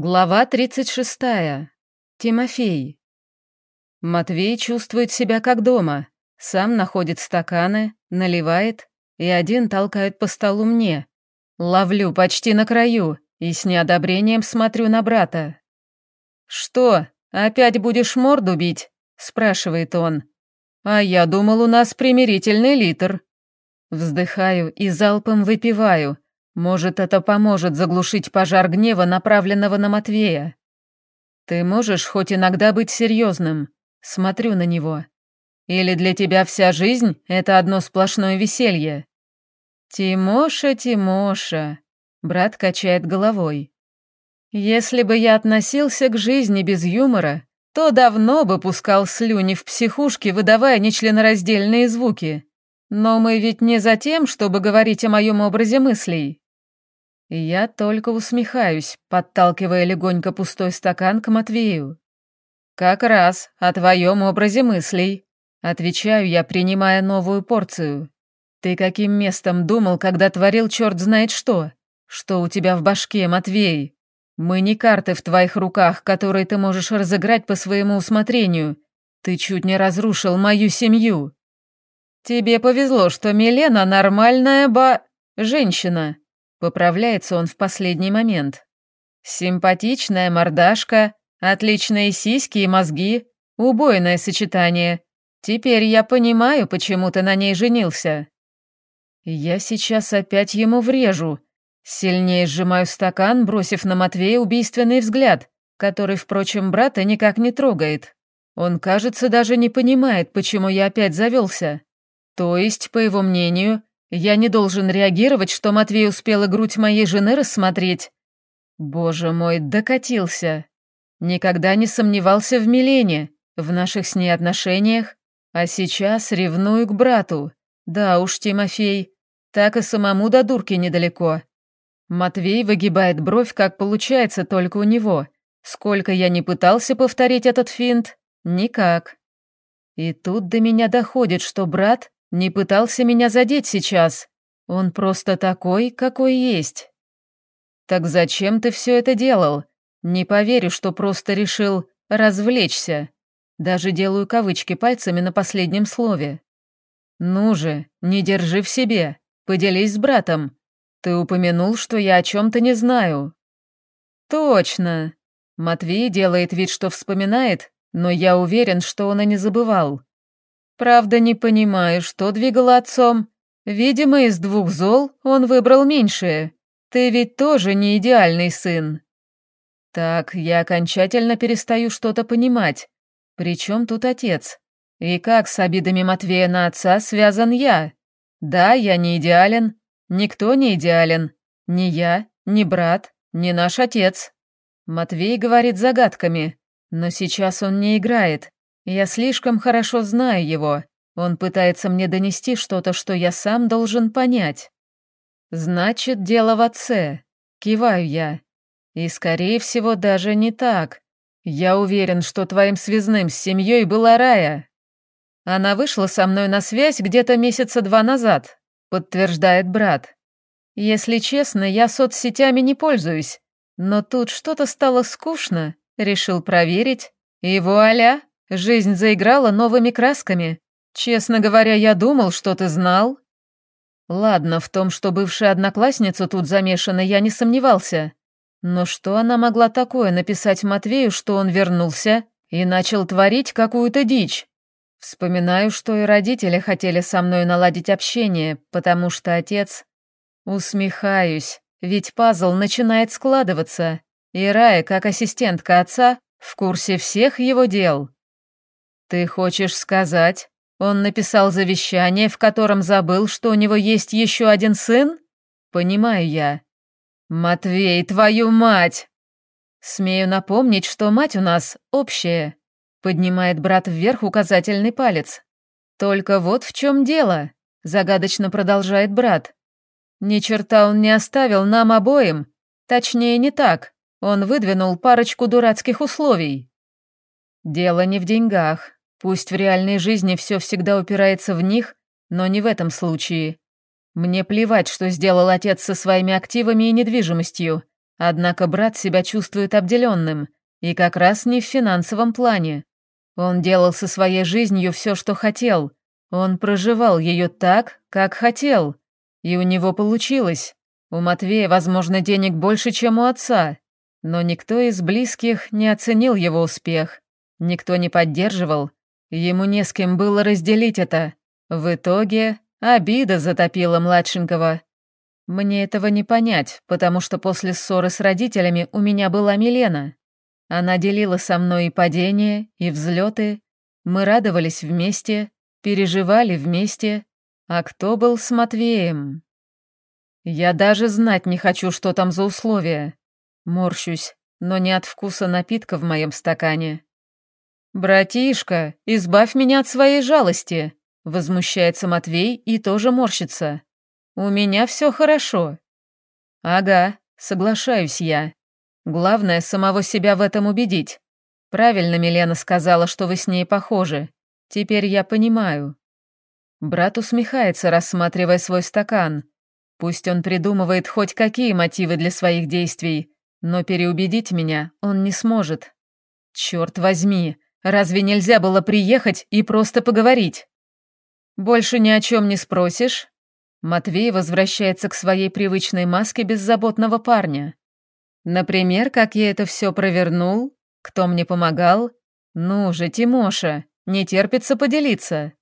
Глава 36. Тимофей. Матвей чувствует себя как дома. Сам находит стаканы, наливает и один толкает по столу мне. Ловлю почти на краю и с неодобрением смотрю на брата. «Что, опять будешь морду бить?» – спрашивает он. «А я думал, у нас примирительный литр». Вздыхаю и залпом выпиваю – может, это поможет заглушить пожар гнева, направленного на Матвея. Ты можешь хоть иногда быть серьезным. Смотрю на него. Или для тебя вся жизнь — это одно сплошное веселье? Тимоша, Тимоша, брат качает головой. Если бы я относился к жизни без юмора, то давно бы пускал слюни в психушке, выдавая нечленораздельные звуки. Но мы ведь не за тем, чтобы говорить о моем образе мыслей. Я только усмехаюсь, подталкивая легонько пустой стакан к Матвею. «Как раз о твоем образе мыслей», — отвечаю я, принимая новую порцию. «Ты каким местом думал, когда творил черт знает что? Что у тебя в башке, Матвей? Мы не карты в твоих руках, которые ты можешь разыграть по своему усмотрению. Ты чуть не разрушил мою семью. Тебе повезло, что Милена нормальная ба... женщина. Поправляется он в последний момент. Симпатичная мордашка, отличные сиськи и мозги, убойное сочетание. Теперь я понимаю, почему ты на ней женился. Я сейчас опять ему врежу. Сильнее сжимаю стакан, бросив на Матвея убийственный взгляд, который, впрочем, брата никак не трогает. Он, кажется, даже не понимает, почему я опять завелся. То есть, по его мнению, я не должен реагировать, что Матвей успела грудь моей жены рассмотреть. Боже мой, докатился. Никогда не сомневался в Милене, в наших с ней отношениях, а сейчас ревную к брату. Да уж, Тимофей, так и самому до дурки недалеко. Матвей выгибает бровь, как получается только у него. Сколько я не пытался повторить этот финт, никак. И тут до меня доходит, что брат не пытался меня задеть сейчас. Он просто такой, какой есть. Так зачем ты все это делал? Не поверю, что просто решил развлечься. Даже делаю кавычки пальцами на последнем слове. Ну же, не держи в себе. Поделись с братом. Ты упомянул, что я о чем-то не знаю. Точно. Матвей делает вид, что вспоминает, но я уверен, что он и не забывал. Правда, не понимаю, что двигало отцом. Видимо, из двух зол он выбрал меньшее. Ты ведь тоже не идеальный сын. Так, я окончательно перестаю что-то понимать. Причем тут отец? И как с обидами Матвея на отца связан я? Да, я не идеален. Никто не идеален. Ни я, ни брат, ни наш отец. Матвей говорит загадками, но сейчас он не играет. Я слишком хорошо знаю его. Он пытается мне донести что-то, что я сам должен понять. Значит, дело в отце. Киваю я. И, скорее всего, даже не так. Я уверен, что твоим связным с семьей была Рая. Она вышла со мной на связь где-то месяца два назад, подтверждает брат. Если честно, я соцсетями не пользуюсь, но тут что-то стало скучно, решил проверить, и вуаля! Жизнь заиграла новыми красками. Честно говоря, я думал, что ты знал. Ладно, в том, что бывшая одноклассница тут замешана, я не сомневался. Но что она могла такое написать Матвею, что он вернулся и начал творить какую-то дичь? Вспоминаю, что и родители хотели со мной наладить общение, потому что отец... Усмехаюсь, ведь пазл начинает складываться, и Рая, как ассистентка отца, в курсе всех его дел. «Ты хочешь сказать, он написал завещание, в котором забыл, что у него есть еще один сын? Понимаю я. Матвей, твою мать!» «Смею напомнить, что мать у нас общая», — поднимает брат вверх указательный палец. «Только вот в чем дело», — загадочно продолжает брат. «Ни черта он не оставил нам обоим. Точнее, не так. Он выдвинул парочку дурацких условий». «Дело не в деньгах. Пусть в реальной жизни все всегда упирается в них, но не в этом случае. Мне плевать, что сделал отец со своими активами и недвижимостью. Однако брат себя чувствует обделенным, и как раз не в финансовом плане. Он делал со своей жизнью все, что хотел. Он проживал ее так, как хотел. И у него получилось. У Матвея, возможно, денег больше, чем у отца. Но никто из близких не оценил его успех. Никто не поддерживал. Ему не с кем было разделить это. В итоге обида затопила младшенького. Мне этого не понять, потому что после ссоры с родителями у меня была Милена. Она делила со мной и падения, и взлеты. Мы радовались вместе, переживали вместе. А кто был с Матвеем? Я даже знать не хочу, что там за условия. Морщусь, но не от вкуса напитка в моем стакане. «Братишка, избавь меня от своей жалости!» Возмущается Матвей и тоже морщится. У меня все хорошо. Ага, соглашаюсь я. Главное, самого себя в этом убедить. Правильно Милена сказала, что вы с ней похожи. Теперь я понимаю. Брат усмехается, рассматривая свой стакан. Пусть он придумывает хоть какие мотивы для своих действий, но переубедить меня он не сможет. Черт возьми, разве нельзя было приехать и просто поговорить? Больше ни о чем не спросишь? Матвей возвращается к своей привычной маске беззаботного парня. Например, как я это все провернул, кто мне помогал. Ну же, Тимоша, не терпится поделиться.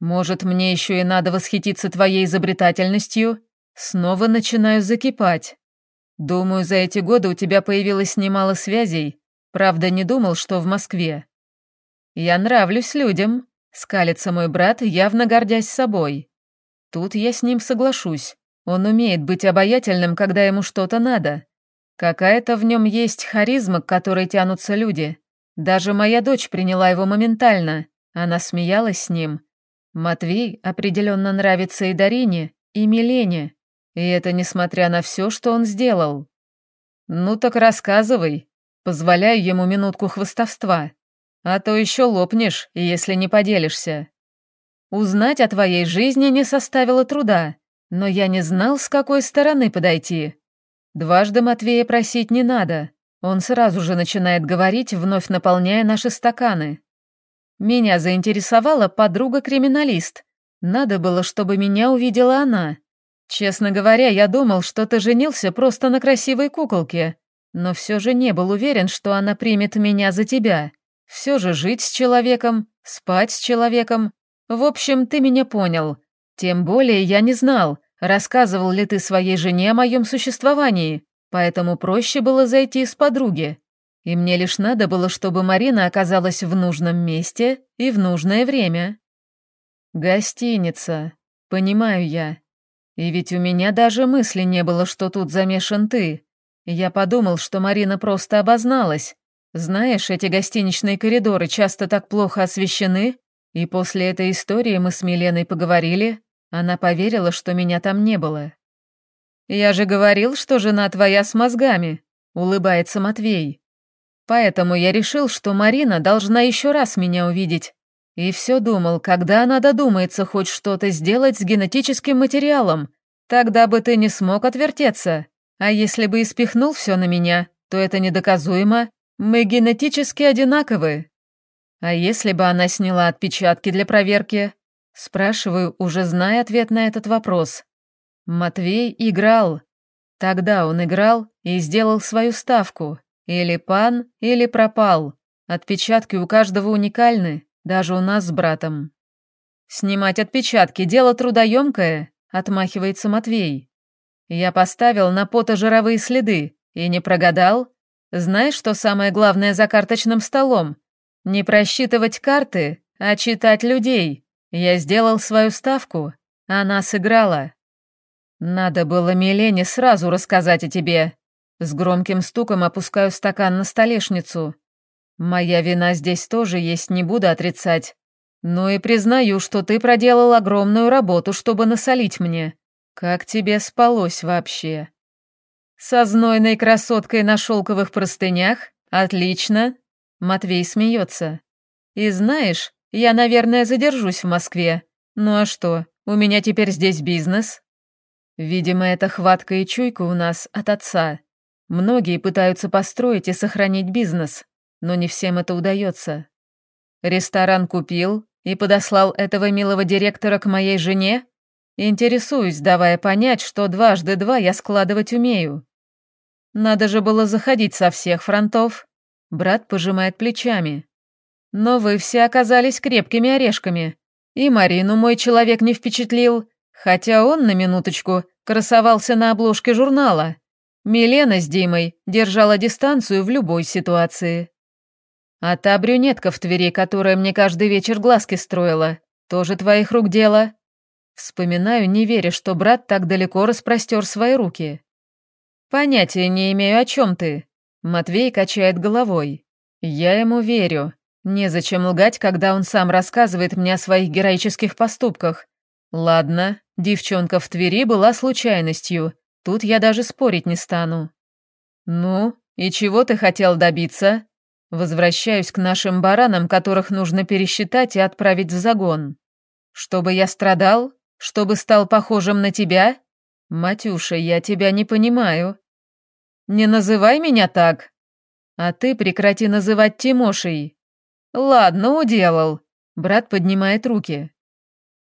Может, мне еще и надо восхититься твоей изобретательностью? Снова начинаю закипать. Думаю, за эти годы у тебя появилось немало связей. Правда, не думал, что в Москве. Я нравлюсь людям, скалится мой брат, явно гордясь собой. Тут я с ним соглашусь. Он умеет быть обаятельным, когда ему что-то надо. Какая-то в нем есть харизма, к которой тянутся люди. Даже моя дочь приняла его моментально. Она смеялась с ним. Матвей определенно нравится и Дарине, и Милене. И это несмотря на все, что он сделал. Ну так рассказывай. Позволяю ему минутку хвостовства. А то еще лопнешь, если не поделишься. Узнать о твоей жизни не составило труда, но я не знал, с какой стороны подойти. Дважды Матвея просить не надо. Он сразу же начинает говорить, вновь наполняя наши стаканы. Меня заинтересовала подруга-криминалист. Надо было, чтобы меня увидела она. Честно говоря, я думал, что ты женился просто на красивой куколке, но все же не был уверен, что она примет меня за тебя. Все же жить с человеком, спать с человеком, в общем, ты меня понял. Тем более я не знал, рассказывал ли ты своей жене о моем существовании, поэтому проще было зайти с подруги. И мне лишь надо было, чтобы Марина оказалась в нужном месте и в нужное время. Гостиница. Понимаю я. И ведь у меня даже мысли не было, что тут замешан ты. Я подумал, что Марина просто обозналась. Знаешь, эти гостиничные коридоры часто так плохо освещены, и после этой истории мы с Миленой поговорили, она поверила, что меня там не было. «Я же говорил, что жена твоя с мозгами», — улыбается Матвей. «Поэтому я решил, что Марина должна еще раз меня увидеть. И все думал, когда она додумается хоть что-то сделать с генетическим материалом, тогда бы ты не смог отвертеться. А если бы испихнул все на меня, то это недоказуемо. Мы генетически одинаковы, а если бы она сняла отпечатки для проверки? Спрашиваю, уже зная ответ на этот вопрос. Матвей играл. Тогда он играл и сделал свою ставку. Или пан, или пропал. Отпечатки у каждого уникальны, даже у нас с братом. «Снимать отпечатки – дело трудоемкое», – отмахивается Матвей. «Я поставил на потожировые следы и не прогадал. Знаешь, что самое главное за карточным столом? Не просчитывать карты, а читать людей. Я сделал свою ставку, она сыграла. Надо было Милене сразу рассказать о тебе. С громким стуком опускаю стакан на столешницу. Моя вина здесь тоже есть, не буду отрицать. Но и признаю, что ты проделал огромную работу, чтобы насолить мне. Как тебе спалось вообще? Со знойной красоткой на шелковых простынях? Отлично. Матвей смеется. «И знаешь, я, наверное, задержусь в Москве. Ну а что, у меня теперь здесь бизнес?» Видимо, это хватка и чуйка у нас от отца. Многие пытаются построить и сохранить бизнес, но не всем это удается. Ресторан купил и подослал этого милого директора к моей жене? Интересуюсь, давая понять, что дважды два я складывать умею. Надо же было заходить со всех фронтов. Брат пожимает плечами. Но вы все оказались крепкими орешками. И Марину мой человек не впечатлил, хотя он, на минуточку, красовался на обложке журнала. Милена с Димой держала дистанцию в любой ситуации. А та брюнетка в Твери, которая мне каждый вечер глазки строила, тоже твоих рук дело. Вспоминаю, не веря, что брат так далеко распростер свои руки. Понятия не имею, о чем ты. Матвей качает головой. Я ему верю. Незачем лгать, когда он сам рассказывает мне о своих героических поступках. Ладно, девчонка в Твери была случайностью, Тут я даже спорить не стану. Ну, и чего ты хотел добиться? Возвращаюсь к нашим баранам, которых нужно пересчитать и отправить в загон. Чтобы я страдал? Чтобы стал похожим на тебя? Матюша, я тебя не понимаю. Не называй меня так. А ты прекрати называть Тимошей. Ладно, уделал. Брат поднимает руки.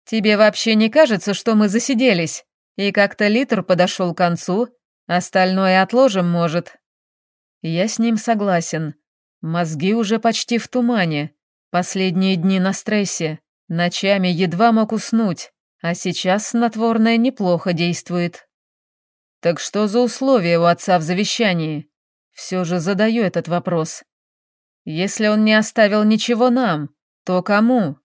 Тебе вообще не кажется, что мы засиделись? И как-то литр подошел к концу, остальное отложим, может. Я с ним согласен. Мозги уже почти в тумане. Последние дни на стрессе. Ночами едва мог уснуть, а сейчас снотворное неплохо действует. Так что за условия у отца в завещании? Все же задаю этот вопрос. Если он не оставил ничего нам, то кому?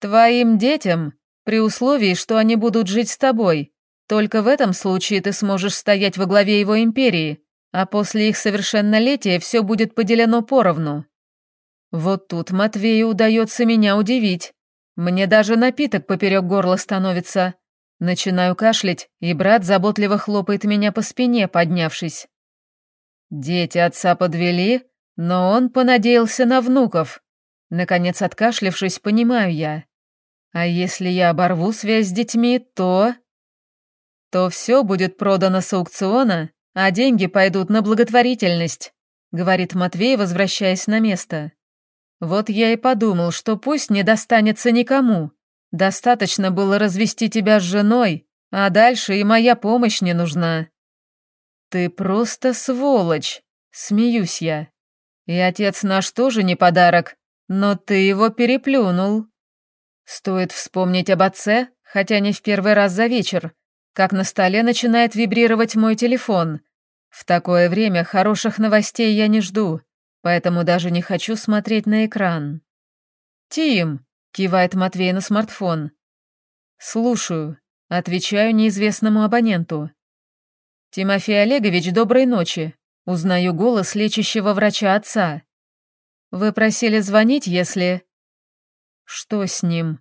Твоим детям, при условии, что они будут жить с тобой, только в этом случае ты сможешь стоять во главе его империи, а после их совершеннолетия все будет поделено поровну. Вот тут Матвею удается меня удивить. Мне даже напиток поперек горла становится. Начинаю кашлять, и брат заботливо хлопает меня по спине, поднявшись. Дети отца подвели, но он понадеялся на внуков. Наконец, откашлившись, понимаю я. А если я оборву связь с детьми, то то все будет продано с аукциона, а деньги пойдут на благотворительность», — говорит Матвей, возвращаясь на место. «Вот я и подумал, что пусть не достанется никому. Достаточно было развести тебя с женой, а дальше и моя помощь не нужна». «Ты просто сволочь», — смеюсь я. «И отец наш тоже не подарок, но ты его переплюнул». Стоит вспомнить об отце, хотя не в первый раз за вечер, как на столе начинает вибрировать мой телефон. В такое время хороших новостей я не жду, поэтому даже не хочу смотреть на экран. «Тим!» — кивает Матвей на смартфон. «Слушаю», — отвечаю неизвестному абоненту. «Тимофей Олегович, доброй ночи!» Узнаю голос лечащего врача отца. «Вы просили звонить, если...» «Что с ним?»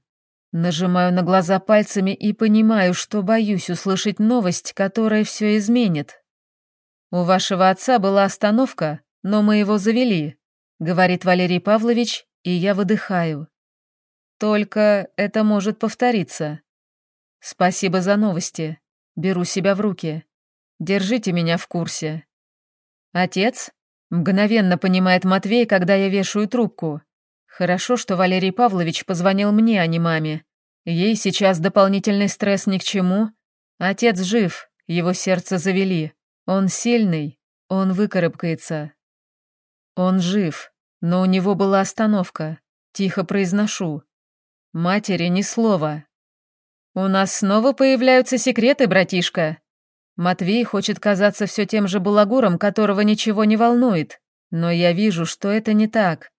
Нажимаю на глаза пальцами и понимаю, что боюсь услышать новость, которая все изменит. «У вашего отца была остановка, но мы его завели», — говорит Валерий Павлович, и я выдыхаю. «Только это может повториться. Спасибо за новости. Беру себя в руки. Держите меня в курсе». «Отец?» — мгновенно понимает Матвей, когда я вешаю трубку. Хорошо, что Валерий Павлович позвонил мне, а не маме. Ей сейчас дополнительный стресс ни к чему. Отец жив, его сердце завели. Он сильный, он выкарабкается. Он жив, но у него была остановка. Тихо произношу. Матери ни слова. У нас снова появляются секреты, братишка. Матвей хочет казаться все тем же балагуром, которого ничего не волнует. Но я вижу, что это не так.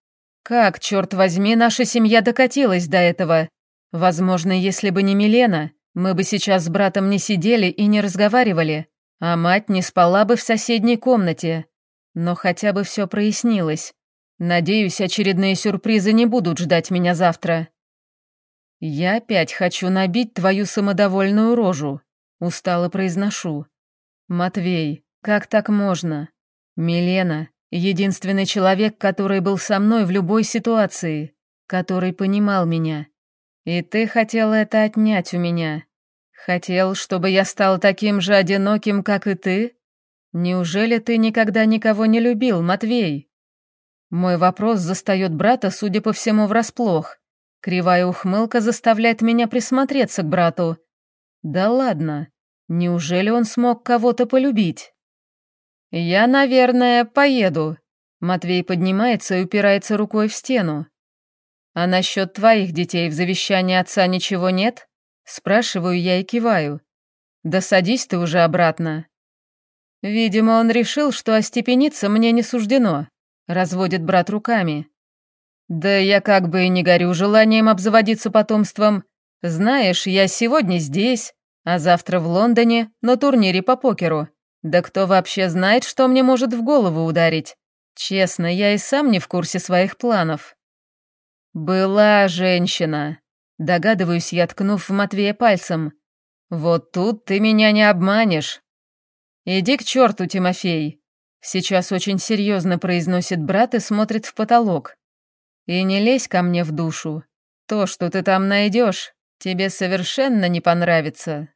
Как, черт возьми, наша семья докатилась до этого? Возможно, если бы не Милена, мы бы сейчас с братом не сидели и не разговаривали, а мать не спала бы в соседней комнате. Но хотя бы все прояснилось. Надеюсь, очередные сюрпризы не будут ждать меня завтра. Я опять хочу набить твою самодовольную рожу, устало произношу. Матвей, как так можно? Милена, Единственный человек, который был со мной в любой ситуации, который понимал меня. И ты хотел это отнять у меня. Хотел, чтобы я стал таким же одиноким, как и ты? Неужели ты никогда никого не любил, Матвей? Мой вопрос застает брата, судя по всему, врасплох. Кривая ухмылка заставляет меня присмотреться к брату. Да ладно, неужели он смог кого-то полюбить? Я, наверное, поеду. Матвей поднимается и упирается рукой в стену. А насчет твоих детей в завещании отца ничего нет? Спрашиваю я и киваю. Да садись ты уже обратно. Видимо, он решил, что остепениться мне не суждено. Разводит брат руками. Да я как бы и не горю желанием обзаводиться потомством. Знаешь, я сегодня здесь, а завтра в Лондоне на турнире по покеру. Да кто вообще знает, что мне может в голову ударить? Честно, я и сам не в курсе своих планов. Была женщина. Догадываюсь я, ткнув в Матвея пальцем. Вот тут ты меня не обманешь. Иди к черту, Тимофей. Сейчас очень серьезно произносит брат и смотрит в потолок. И не лезь ко мне в душу. То, что ты там найдешь, тебе совершенно не понравится.